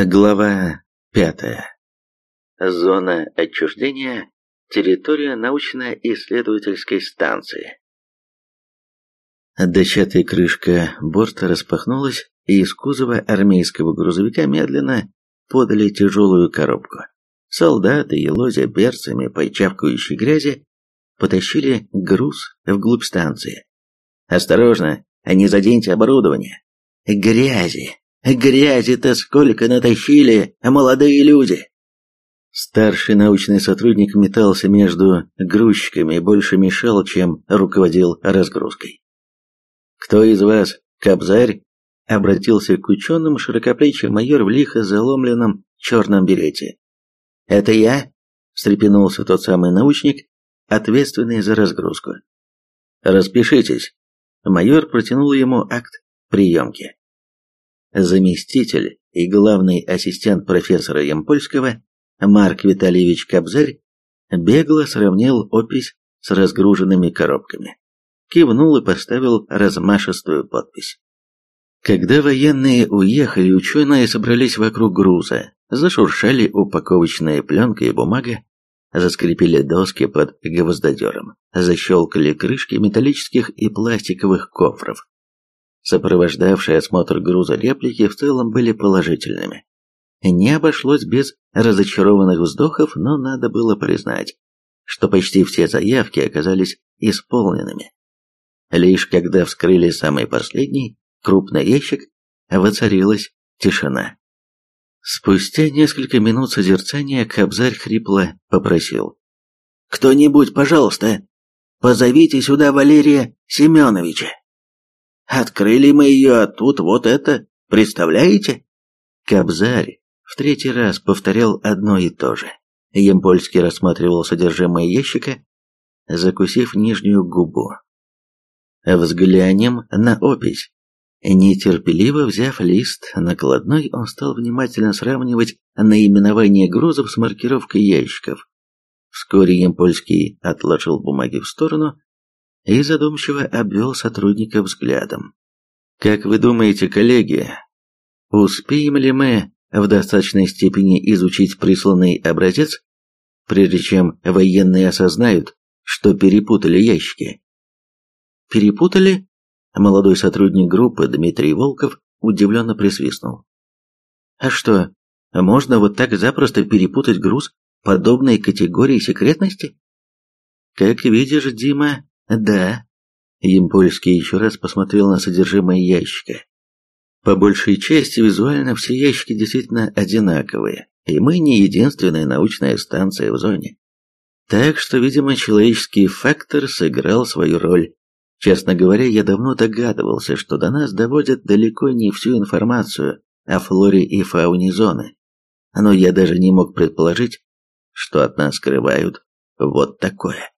Глава пятая. Зона отчуждения. Территория научно-исследовательской станции. Дощатая крышка борта распахнулась, и из кузова армейского грузовика медленно подали тяжелую коробку. Солдаты, елозя берцами по чавкающей грязи, потащили груз вглубь станции. «Осторожно, не заденьте оборудование!» «Грязи!» Грязи-то сколько натащили, молодые люди!» Старший научный сотрудник метался между грузчиками и больше мешал, чем руководил разгрузкой. «Кто из вас, Кобзарь?» — обратился к ученым широкоплечий майор в лихо заломленном черном берете. «Это я?» — встрепенулся тот самый научник, ответственный за разгрузку. «Распишитесь». Майор протянул ему акт приемки заместитель и главный ассистент профессора Ямпольского Марк Витальевич Кобзарь бегло сравнил опись с разгруженными коробками, кивнул и поставил размашистую подпись. Когда военные уехали, ученые собрались вокруг груза, зашуршали упаковочная пленка и бумага, заскрипели доски под гвоздодером, защелкали крышки металлических и пластиковых кофров. Сопровождавшие осмотр груза реплики в целом были положительными. Не обошлось без разочарованных вздохов, но надо было признать, что почти все заявки оказались исполненными. Лишь когда вскрыли самый последний, крупный ящик, воцарилась тишина. Спустя несколько минут созерцания Кобзарь хрипло попросил. «Кто-нибудь, пожалуйста, позовите сюда Валерия Семеновича». Открыли мы ее, а тут вот это, представляете? Кобзарь в третий раз повторял одно и то же. Емпольский рассматривал содержимое ящика, закусив нижнюю губу. Взглянем на опись. Нетерпеливо взяв лист накладной, он стал внимательно сравнивать наименование грузов с маркировкой ящиков. Вскоре Емпольский отложил бумаги в сторону и задумчиво обвел сотрудника взглядом. «Как вы думаете, коллеги, успеем ли мы в достаточной степени изучить присланный образец, прежде чем военные осознают, что перепутали ящики?» «Перепутали?» Молодой сотрудник группы Дмитрий Волков удивленно присвистнул. «А что, можно вот так запросто перепутать груз подобной категории секретности?» «Как видишь, Дима, да. Емпольский еще раз посмотрел на содержимое ящика. По большей части визуально все ящики действительно одинаковые, и мы не единственная научная станция в зоне. Так что, видимо, человеческий фактор сыграл свою роль. Честно говоря, я давно догадывался, что до нас доводят далеко не всю информацию о флоре и фауне зоны. Но я даже не мог предположить, что от нас скрывают вот такое.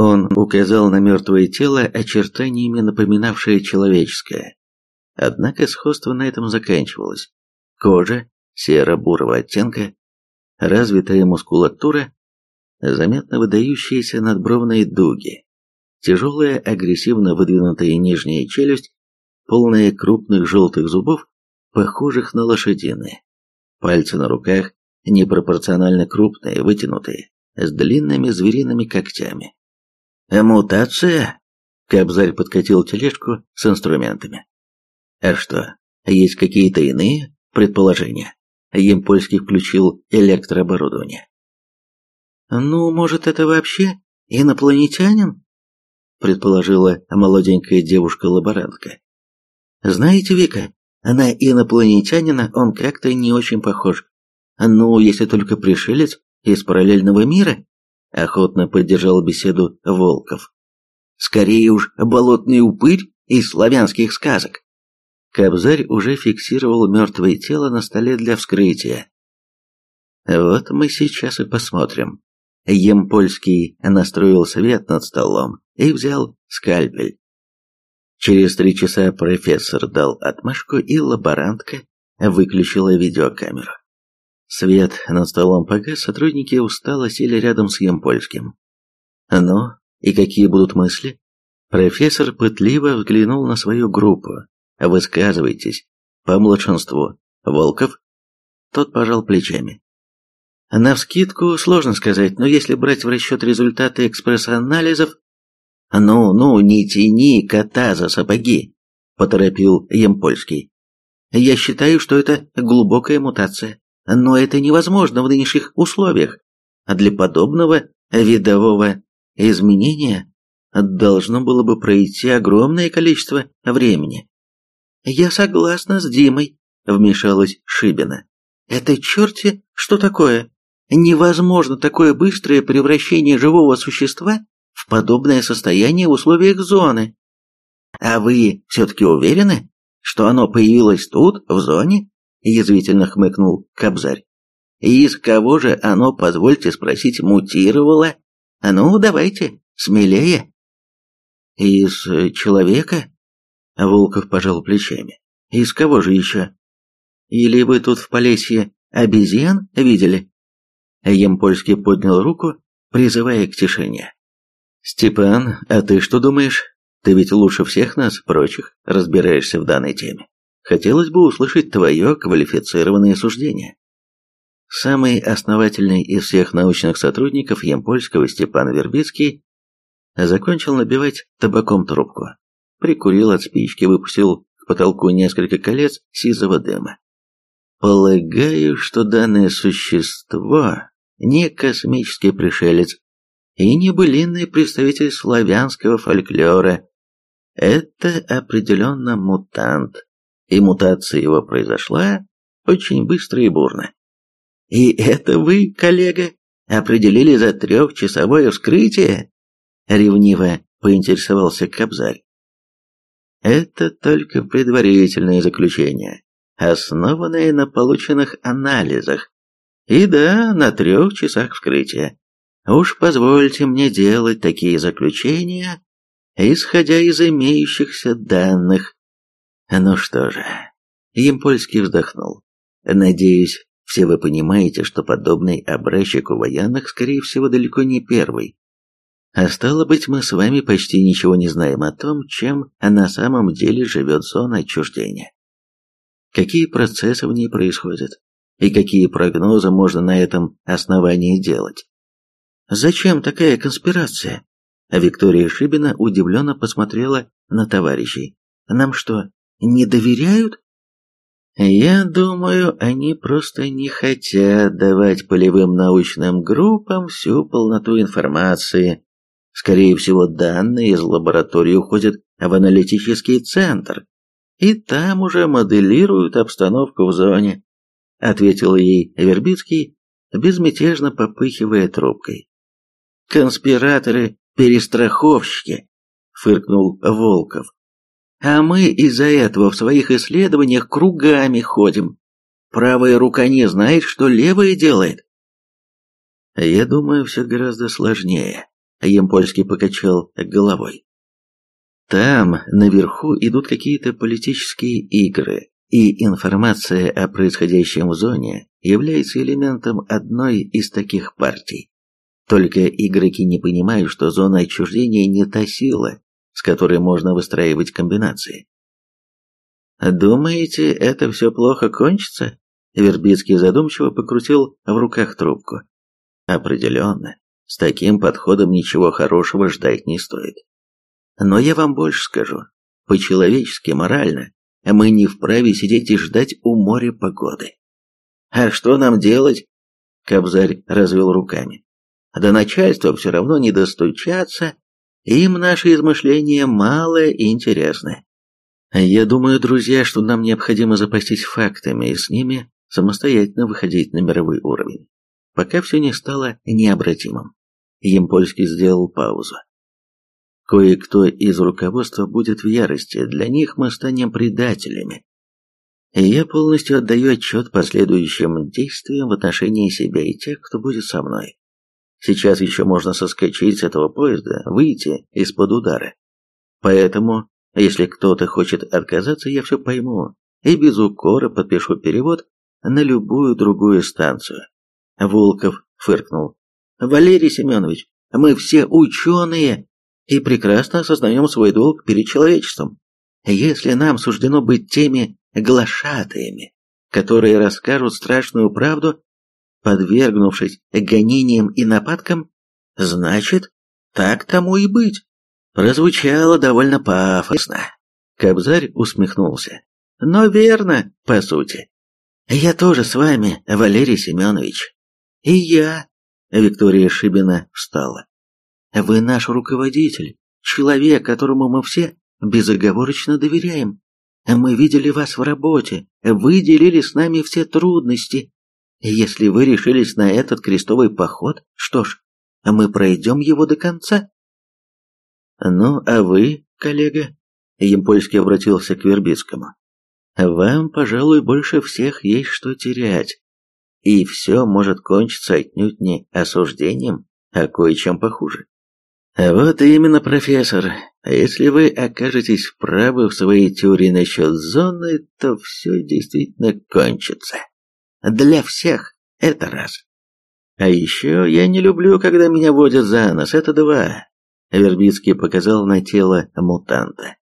Он указал на мертвое тело, очертаниями напоминавшее человеческое. Однако сходство на этом заканчивалось. Кожа серо-бурого оттенка, развитая мускулатура, заметно выдающиеся надбровные дуги, тяжелая агрессивно выдвинутая нижняя челюсть, полная крупных желтых зубов, похожих на лошадиные. Пальцы на руках непропорционально крупные, вытянутые, с длинными звериными когтями. «Мутация?» Кобзарь подкатил тележку с инструментами. «А что, есть какие-то иные предположения?» Емпольский включил электрооборудование. «Ну, может, это вообще инопланетянин?» предположила молоденькая девушка-лаборантка. «Знаете, Вика, на инопланетянина он как-то не очень похож. Ну, если только пришелец из параллельного мира». Охотно поддержал беседу Волков. Скорее уж болотный упырь из славянских сказок. Кобзарь уже фиксировал мертвое тело на столе для вскрытия. Вот мы сейчас и посмотрим. Емпольский настроил свет над столом и взял скальпель. Через три часа профессор дал отмашку, и лаборантка выключила видеокамеру. Свет над столом погас, сотрудники устало сели рядом с Емпольским. «Ну, и какие будут мысли?» Профессор пытливо взглянул на свою группу. «Высказывайтесь. По младшинству. Волков?» Тот пожал плечами. Навскидку сложно сказать, но если брать в расчет результаты экспресс-анализов... «Ну, ну, не тяни кота за сапоги», — поторопил Емпольский. «Я считаю, что это глубокая мутация, но это невозможно в нынешних условиях. А для подобного видового изменения должно было бы пройти огромное количество времени». «Я согласна с Димой», — вмешалась Шибина. «Это черти что такое? Невозможно такое быстрое превращение живого существа в подобное состояние в условиях зоны. А вы все-таки уверены, что оно появилось тут, в зоне? Язвительно хмыкнул Кобзарь. И из кого же оно, позвольте спросить, мутировало? А ну, давайте, смелее. Из человека? Волков пожал плечами. Из кого же еще? Или вы тут в Полесье обезьян видели? Емпольский поднял руку, призывая к тишине. «Степан, а ты что думаешь? Ты ведь лучше всех нас, прочих, разбираешься в данной теме. Хотелось бы услышать твое квалифицированное суждение». Самый основательный из всех научных сотрудников Емпольского Степан Вербицкий закончил набивать табаком трубку, прикурил от спички, выпустил к потолку несколько колец сизого дыма. Полагаю, что данное существо не космический пришелец и не былинный представитель славянского фольклора. Это определенно мутант, и мутация его произошла очень быстро и бурно. И это вы, коллега, определили за трехчасовое вскрытие? Ревниво поинтересовался Кобзарь. Это только предварительное заключение основанные на полученных анализах. И да, на трех часах вскрытия. Уж позвольте мне делать такие заключения, исходя из имеющихся данных. Ну что же, Емпольский вздохнул. Надеюсь, все вы понимаете, что подобный образчик у военных, скорее всего, далеко не первый. А стало быть, мы с вами почти ничего не знаем о том, чем на самом деле живет зона отчуждения какие процессы в ней происходят и какие прогнозы можно на этом основании делать. Зачем такая конспирация? Виктория Шибина удивленно посмотрела на товарищей. Нам что, не доверяют? Я думаю, они просто не хотят давать полевым научным группам всю полноту информации. Скорее всего, данные из лаборатории уходят в аналитический центр, и там уже моделируют обстановку в зоне», — ответил ей Вербицкий, безмятежно попыхивая трубкой. «Конспираторы-перестраховщики», — фыркнул Волков. «А мы из-за этого в своих исследованиях кругами ходим. Правая рука не знает, что левая делает». «Я думаю, все гораздо сложнее», — Емпольский покачал головой. Там, наверху, идут какие-то политические игры, и информация о происходящем в зоне является элементом одной из таких партий. Только игроки не понимают, что зона отчуждения не та сила, с которой можно выстраивать комбинации. «Думаете, это все плохо кончится?» Вербицкий задумчиво покрутил в руках трубку. «Определенно, с таким подходом ничего хорошего ждать не стоит. Но я вам больше скажу. По-человечески, морально, мы не вправе сидеть и ждать у моря погоды. А что нам делать? Кобзарь развел руками. До начальства все равно не достучаться, им наши измышления мало интересны. Я думаю, друзья, что нам необходимо запастись фактами и с ними самостоятельно выходить на мировой уровень, пока все не стало необратимым. Емпольский сделал паузу. Кое-кто из руководства будет в ярости, для них мы станем предателями. Я полностью отдаю отчет последующим действиям в отношении себя и тех, кто будет со мной. Сейчас еще можно соскочить с этого поезда, выйти из-под удара. Поэтому, если кто-то хочет отказаться, я все пойму и без укора подпишу перевод на любую другую станцию. Волков фыркнул. Валерий Семенович, мы все ученые, и прекрасно осознаем свой долг перед человечеством. Если нам суждено быть теми глашатаями, которые расскажут страшную правду, подвергнувшись гонениям и нападкам, значит, так тому и быть. Прозвучало довольно пафосно. Кобзарь усмехнулся. Но верно, по сути. Я тоже с вами, Валерий Семенович. И я. Виктория Шибина встала. Вы наш руководитель, человек, которому мы все безоговорочно доверяем. Мы видели вас в работе, вы делили с нами все трудности. Если вы решились на этот крестовый поход, что ж, мы пройдем его до конца. Ну, а вы, коллега, Емпольский обратился к Вербицкому. Вам, пожалуй, больше всех есть что терять. И все может кончиться отнюдь не осуждением, а кое-чем похуже. Вот именно, профессор. Если вы окажетесь правы в своей теории насчет зоны, то все действительно кончится. Для всех это раз. А еще я не люблю, когда меня водят за нос, это два. Вербицкий показал на тело мутанта.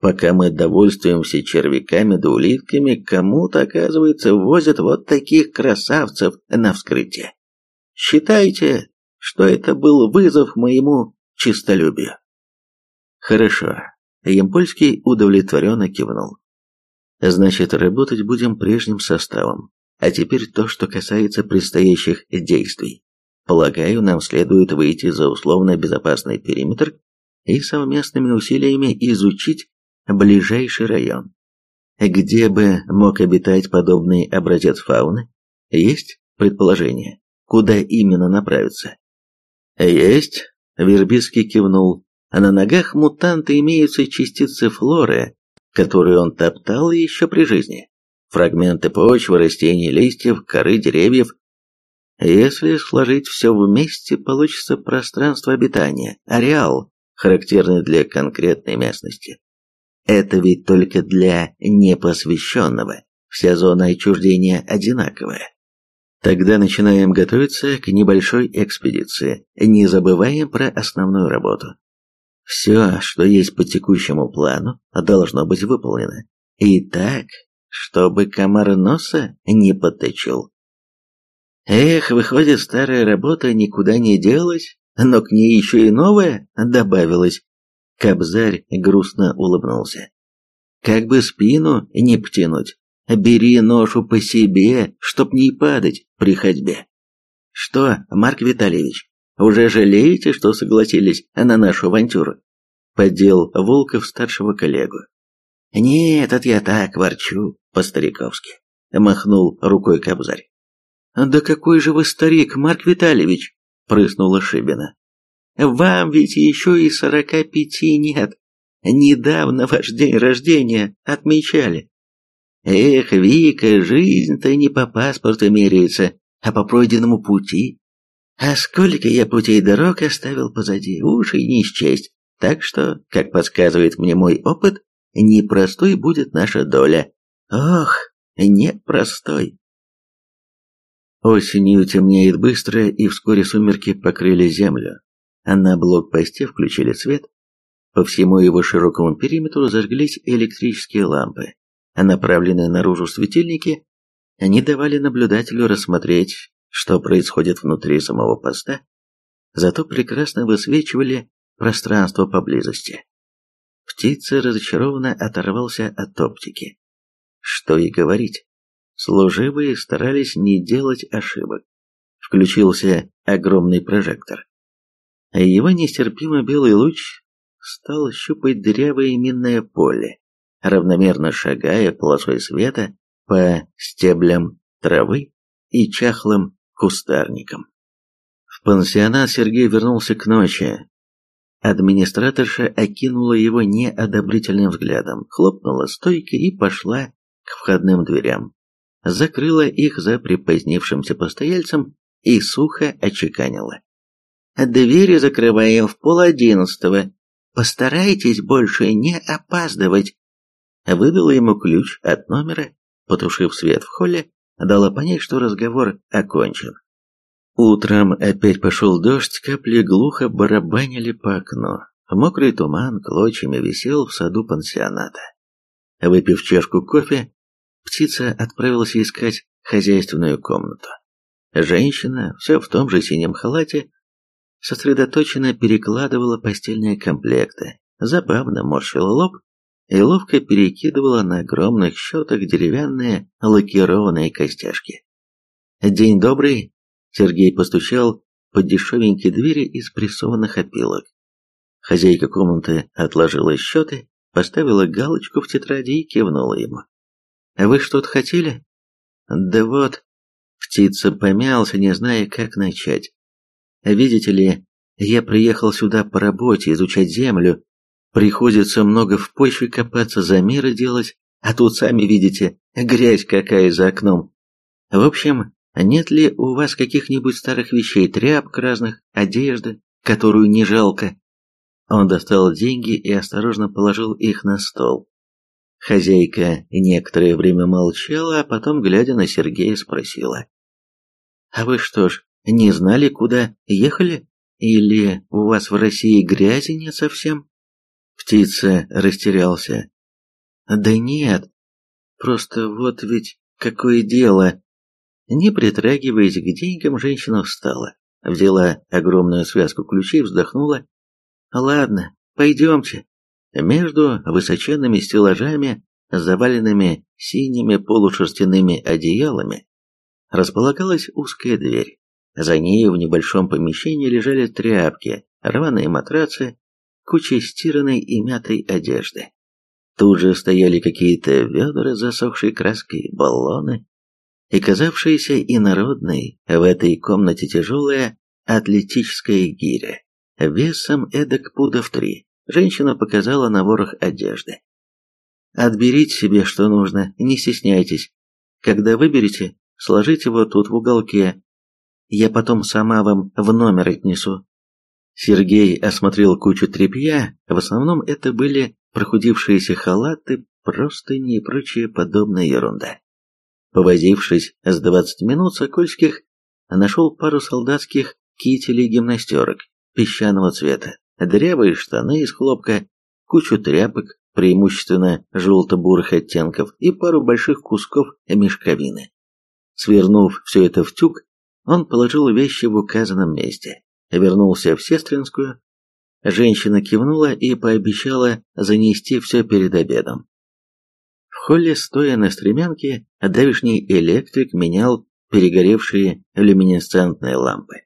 Пока мы довольствуемся червяками да улитками, кому-то, оказывается, возят вот таких красавцев на вскрытие. Считайте, что это был вызов моему чистолюбию. Хорошо. Ямпольский удовлетворенно кивнул. Значит, работать будем прежним составом. А теперь то, что касается предстоящих действий. Полагаю, нам следует выйти за условно безопасный периметр и совместными усилиями изучить ближайший район. Где бы мог обитать подобный образец фауны? Есть предположение, куда именно направиться? Есть, Вербицкий кивнул. А на ногах мутанта имеются частицы флоры, которые он топтал еще при жизни. Фрагменты почвы, растений, листьев, коры деревьев. Если сложить все вместе, получится пространство обитания, ареал, характерный для конкретной местности. Это ведь только для непосвященного. Вся зона отчуждения одинаковая. Тогда начинаем готовиться к небольшой экспедиции. Не забываем про основную работу. Все, что есть по текущему плану, должно быть выполнено. И так, чтобы комар носа не подточил. Эх, выходит, старая работа никуда не делась, но к ней еще и новая добавилась. Кобзарь грустно улыбнулся. Как бы спину не потянуть. Бери ношу по себе, чтоб не падать при ходьбе. Что, Марк Витальевич, уже жалеете, что согласились на нашу авантюру? Поддел Волков старшего коллегу. Нет, это я так ворчу, по-стариковски. Махнул рукой Кобзарь. Да какой же вы старик, Марк Витальевич, прыснула Шибина. Вам ведь еще и сорока пяти нет. Недавно ваш день рождения отмечали. Эх, Вика, жизнь-то не по паспорту меряется, а по пройденному пути. А сколько я путей дорог оставил позади, уж и не счесть. Так что, как подсказывает мне мой опыт, непростой будет наша доля. Ох, непростой. Осенью темнеет быстро, и вскоре сумерки покрыли землю. А на блокпосте включили свет. По всему его широкому периметру зажглись электрические лампы а направленные наружу светильники не давали наблюдателю рассмотреть, что происходит внутри самого поста, зато прекрасно высвечивали пространство поблизости. Птица разочарованно оторвался от оптики. Что и говорить, служивые старались не делать ошибок. Включился огромный прожектор. А его нестерпимо белый луч стал щупать дырявое минное поле, равномерно шагая полосой света по стеблям травы и чахлым кустарникам. В пансионат Сергей вернулся к ночи. Администраторша окинула его неодобрительным взглядом, хлопнула стойкой и пошла к входным дверям. Закрыла их за припозднившимся постояльцем и сухо очеканила. «Двери закрываем в пол одиннадцатого. Постарайтесь больше не опаздывать» выдала ему ключ от номера, потушив свет в холле, дала понять, что разговор окончен. Утром опять пошел дождь, капли глухо барабанили по окну. Мокрый туман клочьями висел в саду пансионата. Выпив чашку кофе, птица отправилась искать хозяйственную комнату. Женщина, все в том же синем халате, сосредоточенно перекладывала постельные комплекты, забавно морщила лоб и ловко перекидывала на огромных счетах деревянные лакированные костяшки. «День добрый!» Сергей постучал по дешевенькой двери из прессованных опилок. Хозяйка комнаты отложила счеты, поставила галочку в тетради и кивнула ему. «Вы что-то хотели?» «Да вот...» Птица помялся, не зная, как начать. «Видите ли, я приехал сюда по работе, изучать землю. Приходится много в почве копаться, замеры делать, а тут, сами видите, грязь какая за окном. В общем, нет ли у вас каких-нибудь старых вещей, тряпок разных, одежды, которую не жалко?» Он достал деньги и осторожно положил их на стол. Хозяйка некоторое время молчала, а потом, глядя на Сергея, спросила. «А вы что ж, не знали, куда ехали? Или у вас в России грязи нет совсем?» Птица растерялся. «Да нет, просто вот ведь какое дело!» Не притрагиваясь к деньгам, женщина встала, взяла огромную связку ключей, вздохнула Ладно, пойдемте. Между высоченными стеллажами, заваленными синими полушерстяными одеялами, располагалась узкая дверь. За ней в небольшом помещении лежали тряпки, рваные матрацы, куча стиранной и мятой одежды. Тут же стояли какие-то ведра с засохшей краской, баллоны, и казавшаяся инородной в этой комнате тяжелая атлетическая гиря весом эдак пудов три. Женщина показала на ворох одежды. Отберите себе, что нужно, не стесняйтесь. Когда выберете, сложите вот тут в уголке. Я потом сама вам в номер отнесу. Сергей осмотрел кучу тряпья, в основном это были прохудившиеся халаты, простыни и прочая подобная ерунда. Повозившись с двадцать минут, Сокольских нашел пару солдатских кителей гимнастерок, песчаного цвета, дырявые штаны из хлопка, кучу тряпок, преимущественно желто-бурых оттенков, и пару больших кусков мешковины. Свернув все это в тюк, он положил вещи в указанном месте, вернулся в Сестринскую. Женщина кивнула и пообещала занести все перед обедом. В холле, стоя на стремянке, давишний электрик менял перегоревшие люминесцентные лампы.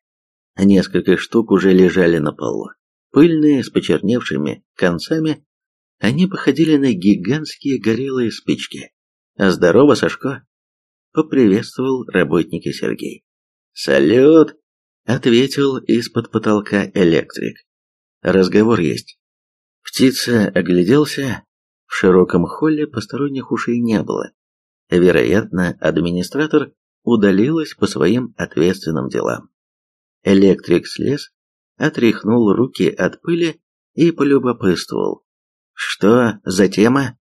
Несколько штук уже лежали на полу. Пыльные, с почерневшими концами, они походили на гигантские горелые спички. «Здорово, Сашко!» — поприветствовал работника Сергей. «Салют!» — ответил из-под потолка электрик. «Разговор есть». Птица огляделся. В широком холле посторонних ушей не было. Вероятно, администратор удалилась по своим ответственным делам. Электрик слез, отряхнул руки от пыли и полюбопытствовал. «Что за тема?»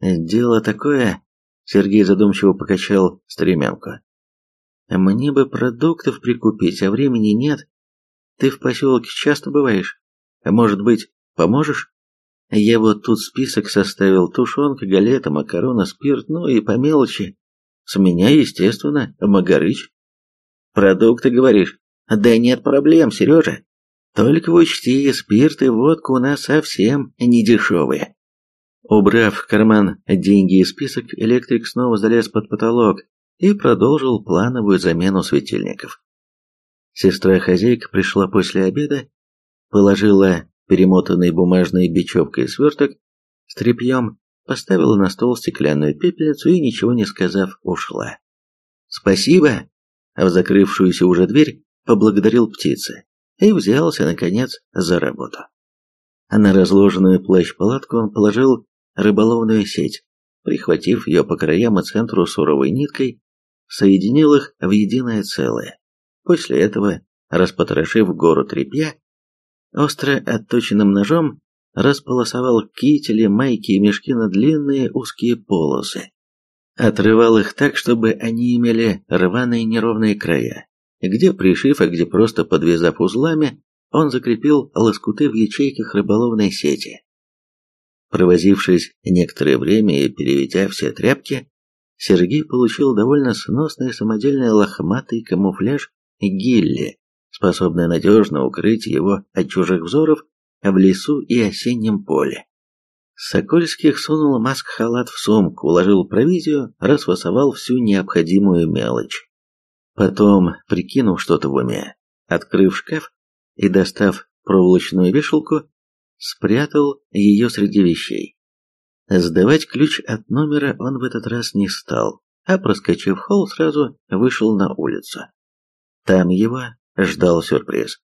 «Дело такое...» Сергей задумчиво покачал стремянку. «Мне бы продуктов прикупить, а времени нет. Ты в поселке часто бываешь? Может быть, поможешь?» Я вот тут список составил. Тушенка, галета, макароны, спирт, ну и по мелочи. С меня, естественно, Магарыч. Продукты, говоришь? Да нет проблем, Сережа. Только учти, спирт и водка у нас совсем не дешевые. Убрав в карман деньги и список, электрик снова залез под потолок и продолжил плановую замену светильников. Сестра-хозяйка пришла после обеда, положила перемотанный бумажной бечевкой сверток с тряпьем, поставила на стол стеклянную пепельницу и, ничего не сказав, ушла. «Спасибо!» А в закрывшуюся уже дверь поблагодарил птицы и взялся, наконец, за работу. На разложенную плащ-палатку он положил рыболовную сеть, прихватив ее по краям и центру суровой ниткой, соединил их в единое целое. После этого, распотрошив гору тряпья, остро отточенным ножом располосовал кители, майки и мешки на длинные узкие полосы. Отрывал их так, чтобы они имели рваные неровные края, где пришив, а где просто подвязав узлами, он закрепил лоскуты в ячейках рыболовной сети. Провозившись некоторое время и переведя все тряпки, Сергей получил довольно сносный самодельный лохматый камуфляж Гилли, способный надежно укрыть его от чужих взоров в лесу и осеннем поле. Сокольских сунул маск-халат в сумку, уложил провизию, расфасовал всю необходимую мелочь. Потом, прикинув что-то в уме, открыв шкаф и достав проволочную вешалку, спрятал ее среди вещей. Сдавать ключ от номера он в этот раз не стал, а проскочив холл, сразу вышел на улицу. Там его ждал сюрприз.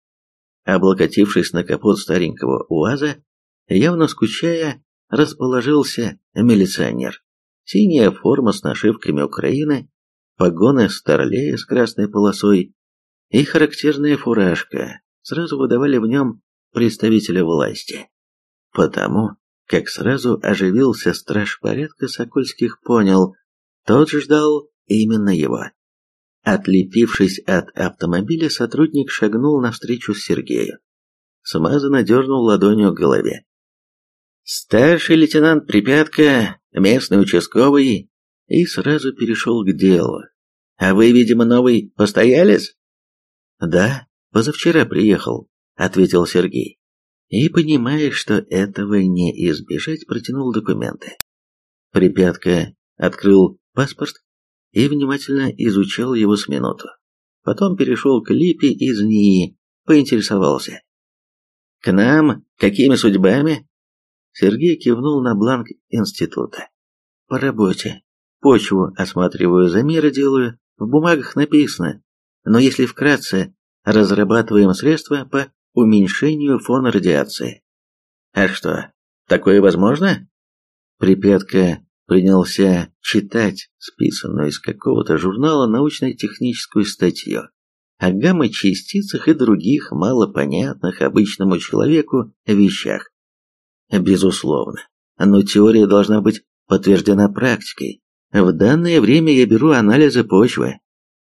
Облокотившись на капот старенького УАЗа, явно скучая, расположился милиционер. Синяя форма с нашивками Украины, погоны старлея с красной полосой и характерная фуражка сразу выдавали в нем представителя власти. Потому, как сразу оживился страж порядка Сокольских, понял, тот ждал именно его. Отлепившись от автомобиля, сотрудник шагнул навстречу Сергею. Смазанно дернул ладонью к голове. «Старший лейтенант Припятка, местный участковый, и сразу перешел к делу. А вы, видимо, новый постоялец?» «Да, позавчера приехал», — ответил Сергей. И, понимая, что этого не избежать, протянул документы. Припятка открыл паспорт и внимательно изучал его с минуту. Потом перешел к Липе из НИИ, поинтересовался. «К нам? Какими судьбами?» Сергей кивнул на бланк института. «По работе. Почву осматриваю, замеры делаю, в бумагах написано. Но если вкратце, разрабатываем средства по уменьшению фона радиации». «А что, такое возможно?» Припятка принялся читать списанную из какого-то журнала научно-техническую статью о гамма-частицах и других малопонятных обычному человеку вещах. Безусловно, но теория должна быть подтверждена практикой. В данное время я беру анализы почвы.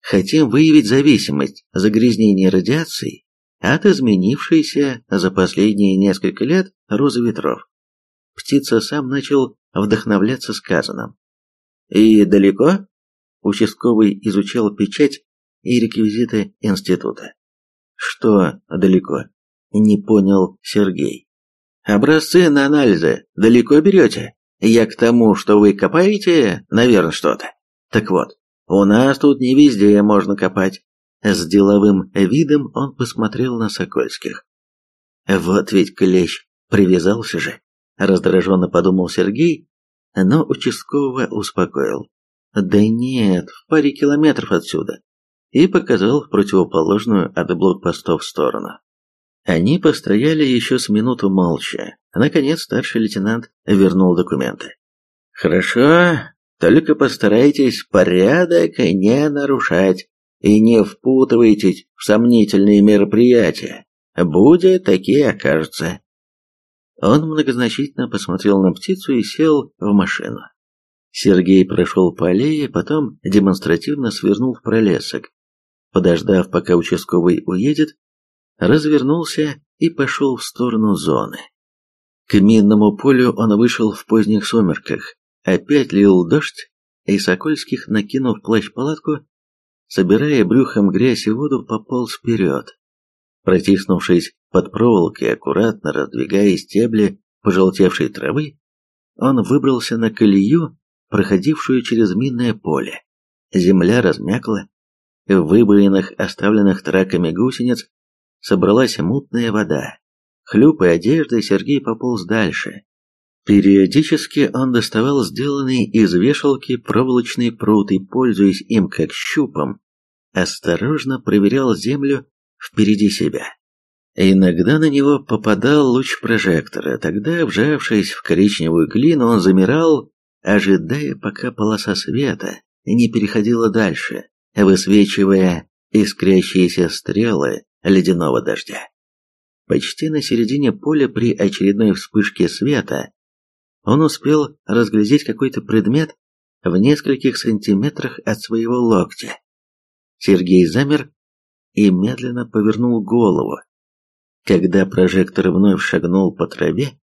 Хотим выявить зависимость загрязнения радиацией от изменившейся за последние несколько лет розы ветров. Птица сам начал вдохновляться сказанным. «И далеко?» Участковый изучал печать и реквизиты института. «Что далеко?» Не понял Сергей. «Образцы на анализы далеко берете? Я к тому, что вы копаете, наверное, что-то. Так вот, у нас тут не везде можно копать». С деловым видом он посмотрел на Сокольских. «Вот ведь клещ, привязался же!» Раздраженно подумал Сергей, но участкового успокоил. «Да нет, в паре километров отсюда», и показал в противоположную от блокпостов сторону. Они постояли еще с минуту молча. Наконец старший лейтенант вернул документы. «Хорошо, только постарайтесь порядок не нарушать и не впутывайтесь в сомнительные мероприятия. Будет такие окажутся. Он многозначительно посмотрел на птицу и сел в машину. Сергей прошел по аллее, потом демонстративно свернул в пролесок. Подождав, пока участковый уедет, развернулся и пошел в сторону зоны. К минному полю он вышел в поздних сумерках. Опять лил дождь, и Сокольских, накинув плащ-палатку, собирая брюхом грязь и воду, пополз вперед. Протиснувшись под проволокой, аккуратно раздвигая стебли пожелтевшей травы, он выбрался на колею, проходившую через минное поле. Земля размякла, в выбоинах, оставленных траками гусениц, собралась мутная вода. Хлюпая одеждой, Сергей пополз дальше. Периодически он доставал сделанный из вешалки проволочный пруд и, пользуясь им как щупом, осторожно проверял землю впереди себя. Иногда на него попадал луч прожектора, тогда, вжавшись в коричневую глину, он замирал, ожидая, пока полоса света не переходила дальше, высвечивая искрящиеся стрелы ледяного дождя. Почти на середине поля при очередной вспышке света он успел разглядеть какой-то предмет в нескольких сантиметрах от своего локтя. Сергей замер и медленно повернул голову. Когда прожектор вновь шагнул по траве,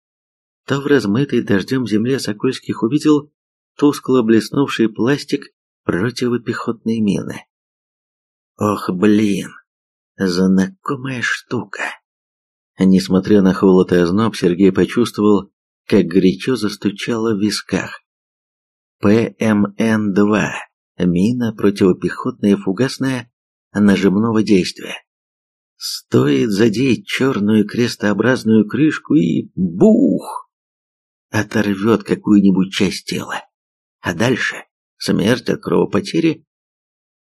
то в размытой дождем земле Сокольских увидел тускло блеснувший пластик противопехотной мины. Ох, блин, знакомая штука. Несмотря на холод и озноб, Сергей почувствовал, как горячо застучало в висках. ПМН-2. Мина противопехотная фугасная нажимного действия. Стоит задеть черную крестообразную крышку и бух! Оторвет какую-нибудь часть тела. А дальше смерть от кровопотери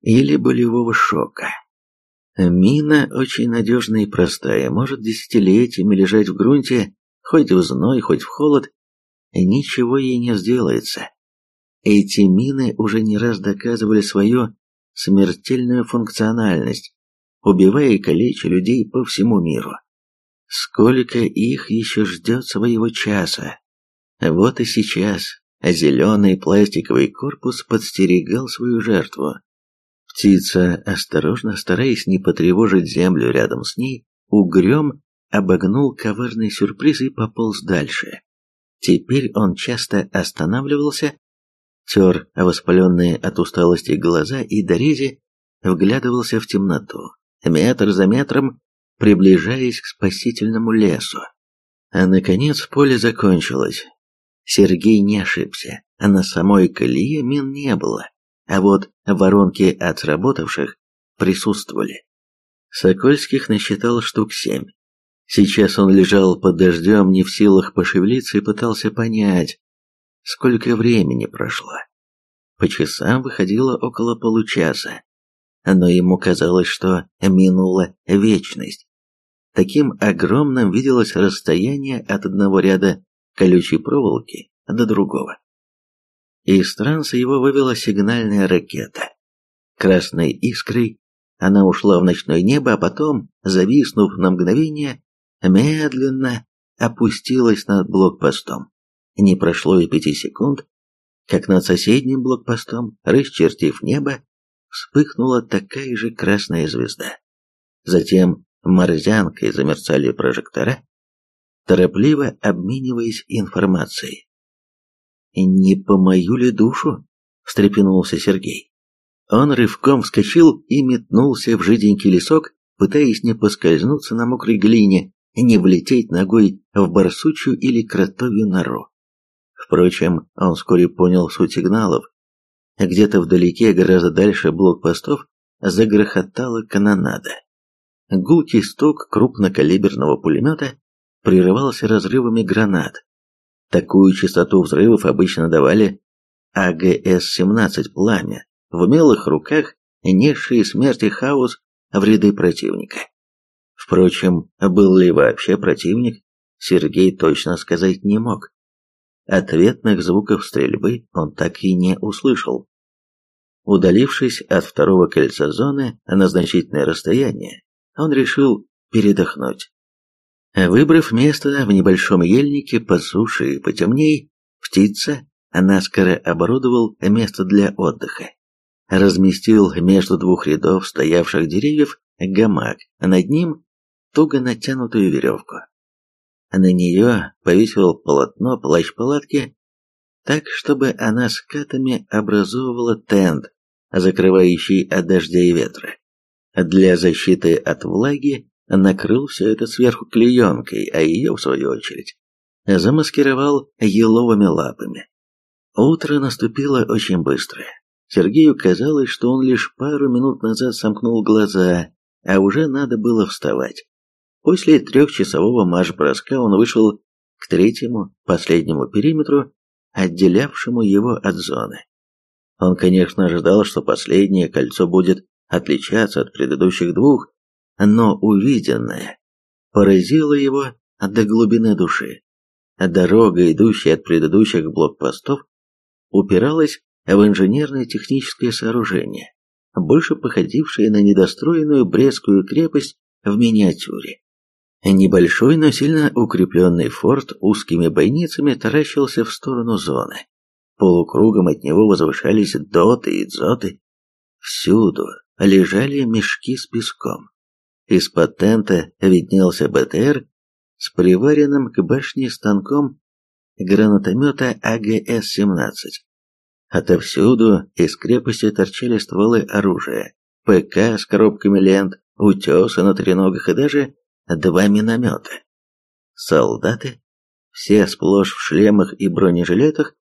или болевого шока. Мина очень надежная и простая, может десятилетиями лежать в грунте, хоть в зной, хоть в холод, ничего ей не сделается. Эти мины уже не раз доказывали свою смертельную функциональность, убивая и калеча людей по всему миру. Сколько их еще ждет своего часа. Вот и сейчас зеленый пластиковый корпус подстерегал свою жертву. Птица, осторожно стараясь не потревожить землю рядом с ней, угрём обогнул коварный сюрприз и пополз дальше. Теперь он часто останавливался, тер воспаленные от усталости глаза и дорезе вглядывался в темноту, метр за метром приближаясь к спасительному лесу. А наконец поле закончилось. Сергей не ошибся, а на самой колее мин не было а вот воронки от сработавших присутствовали. Сокольских насчитал штук семь. Сейчас он лежал под дождем, не в силах пошевелиться и пытался понять, сколько времени прошло. По часам выходило около получаса, но ему казалось, что минула вечность. Таким огромным виделось расстояние от одного ряда колючей проволоки до другого. Из транса его вывела сигнальная ракета. Красной искрой она ушла в ночное небо, а потом, зависнув на мгновение, медленно опустилась над блокпостом. Не прошло и пяти секунд, как над соседним блокпостом, расчертив небо, вспыхнула такая же красная звезда. Затем морзянкой замерцали прожектора, торопливо обмениваясь информацией. «Не по мою ли душу?» – встрепенулся Сергей. Он рывком вскочил и метнулся в жиденький лесок, пытаясь не поскользнуться на мокрой глине, не влететь ногой в барсучью или кротовью нору. Впрочем, он вскоре понял суть сигналов. Где-то вдалеке, гораздо дальше блокпостов, загрохотала канонада. Гулкий стук крупнокалиберного пулемета прерывался разрывами гранат, Такую частоту взрывов обычно давали АГС-17 «Пламя», в умелых руках несшие смерти хаос в ряды противника. Впрочем, был ли вообще противник, Сергей точно сказать не мог. Ответных звуков стрельбы он так и не услышал. Удалившись от второго кольца зоны на значительное расстояние, он решил передохнуть. Выбрав место в небольшом ельнике по суше и потемней, птица наскоро оборудовал место для отдыха. Разместил между двух рядов стоявших деревьев гамак, над ним туго натянутую веревку. На нее повесил полотно плащ-палатки, так, чтобы она скатами образовывала тент, закрывающий от дождя и ветра. Для защиты от влаги накрыл все это сверху клеенкой, а ее, в свою очередь, замаскировал еловыми лапами. Утро наступило очень быстро. Сергею казалось, что он лишь пару минут назад сомкнул глаза, а уже надо было вставать. После трехчасового марш-броска он вышел к третьему, последнему периметру, отделявшему его от зоны. Он, конечно, ожидал, что последнее кольцо будет отличаться от предыдущих двух, но увиденное поразило его до глубины души. Дорога, идущая от предыдущих блокпостов, упиралась в инженерное техническое сооружение, больше походившее на недостроенную Брестскую крепость в миниатюре. Небольшой, но сильно укрепленный форт узкими бойницами таращился в сторону зоны. Полукругом от него возвышались доты и дзоты. Всюду лежали мешки с песком. Из-под тента виднелся БТР с приваренным к башне станком гранатомета АГС-17. Отовсюду из крепости торчали стволы оружия, ПК с коробками лент, утесы на треногах и даже два миномета. Солдаты, все сплошь в шлемах и бронежилетах,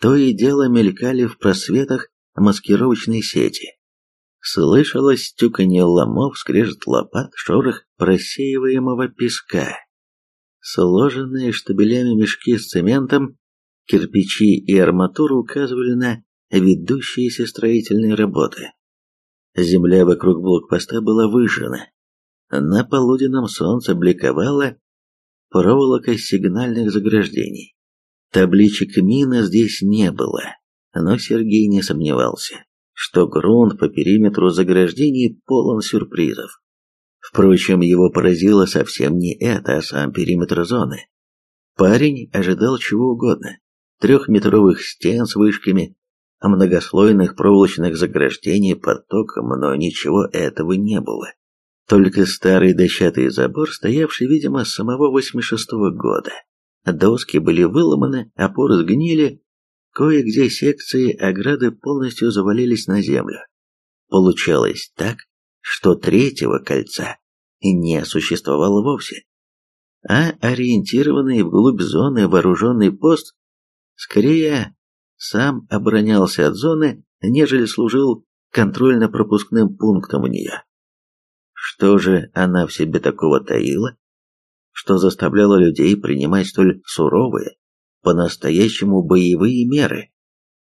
то и дело мелькали в просветах маскировочной сети. Слышалось тюканье ломов, скрежет лопат, шорох просеиваемого песка. Сложенные штабелями мешки с цементом, кирпичи и арматуру указывали на ведущиеся строительные работы. Земля вокруг блокпоста была выжжена. На полуденном солнце бликовала проволока сигнальных заграждений. Табличек мина здесь не было, но Сергей не сомневался, что грунт по периметру заграждений полон сюрпризов. Впрочем, его поразило совсем не это, а сам периметр зоны. Парень ожидал чего угодно. Трехметровых стен с вышками, многослойных проволочных заграждений под током, но ничего этого не было. Только старый дощатый забор, стоявший, видимо, с самого 86-го года. Доски были выломаны, опоры сгнили, кое-где секции ограды полностью завалились на землю. Получалось так, что третьего кольца не существовало вовсе. А ориентированный вглубь зоны вооруженный пост скорее сам оборонялся от зоны, нежели служил контрольно-пропускным пунктом в нее. Что же она в себе такого таила, что заставляло людей принимать столь суровые, по-настоящему боевые меры?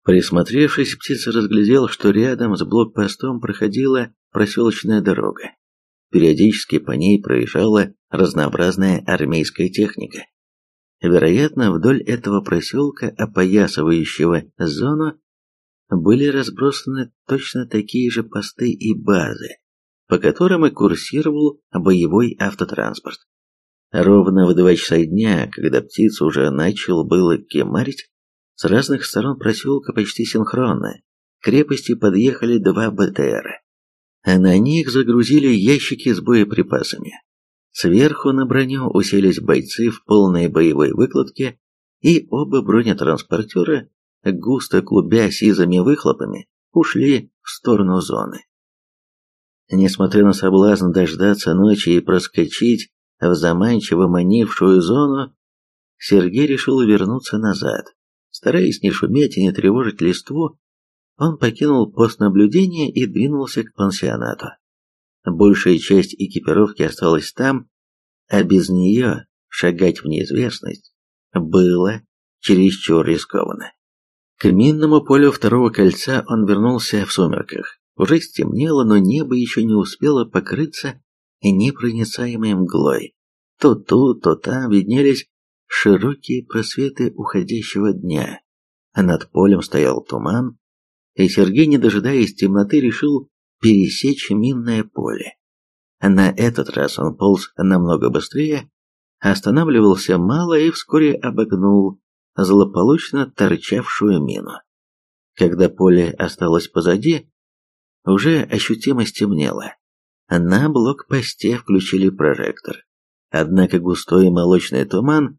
Присмотревшись, птица разглядел, что рядом с блокпостом проходила проселочная дорога. Периодически по ней проезжала разнообразная армейская техника. Вероятно, вдоль этого проселка, опоясывающего зону, были разбросаны точно такие же посты и базы, по которым и курсировал боевой автотранспорт. Ровно в два часа дня, когда птица уже начал было кемарить, с разных сторон проселка почти синхронно к крепости подъехали два БТРа. А на них загрузили ящики с боеприпасами. Сверху на броню уселись бойцы в полной боевой выкладке, и оба бронетранспортера, густо клубя сизыми выхлопами, ушли в сторону зоны. Несмотря на соблазн дождаться ночи и проскочить в заманчиво манившую зону, Сергей решил вернуться назад. Стараясь не шуметь и не тревожить листву, он покинул пост наблюдения и двинулся к пансионату. Большая часть экипировки осталась там, а без нее шагать в неизвестность было чересчур рискованно. К минному полю второго кольца он вернулся в сумерках. Уже стемнело, но небо еще не успело покрыться непроницаемой мглой. То тут, то там виднелись широкие просветы уходящего дня. А над полем стоял туман, и Сергей, не дожидаясь темноты, решил пересечь минное поле. На этот раз он полз намного быстрее, останавливался мало и вскоре обогнул злополучно торчавшую мину. Когда поле осталось позади, уже ощутимо стемнело. На блокпосте включили прожектор. Однако густой молочный туман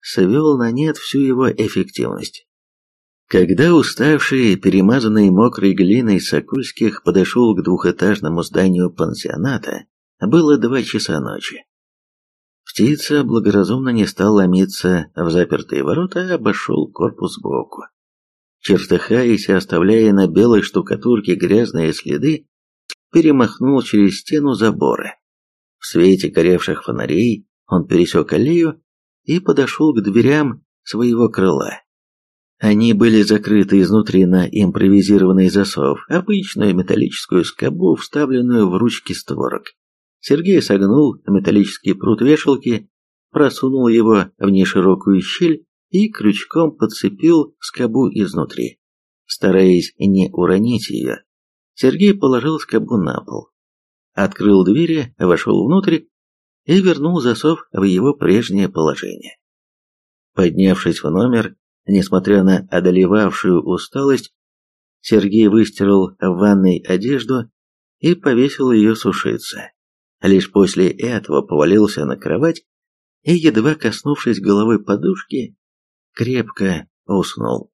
свел на нет всю его эффективность. Когда уставший, перемазанный мокрой глиной Сокольских подошел к двухэтажному зданию пансионата, было два часа ночи. Птица благоразумно не стал ломиться в запертые ворота, а обошел корпус сбоку. Чертыхаясь и оставляя на белой штукатурке грязные следы, перемахнул через стену забора. В свете горевших фонарей он пересек аллею и подошел к дверям своего крыла. Они были закрыты изнутри на импровизированный засов, обычную металлическую скобу, вставленную в ручки створок. Сергей согнул металлический прут вешалки, просунул его в неширокую щель и крючком подцепил скобу изнутри. Стараясь не уронить ее, Сергей положил скобу на пол, открыл двери, вошел внутрь и вернул засов в его прежнее положение. Поднявшись в номер, Несмотря на одолевавшую усталость, Сергей выстирал в ванной одежду и повесил ее сушиться. Лишь после этого повалился на кровать и, едва коснувшись головой подушки, крепко уснул.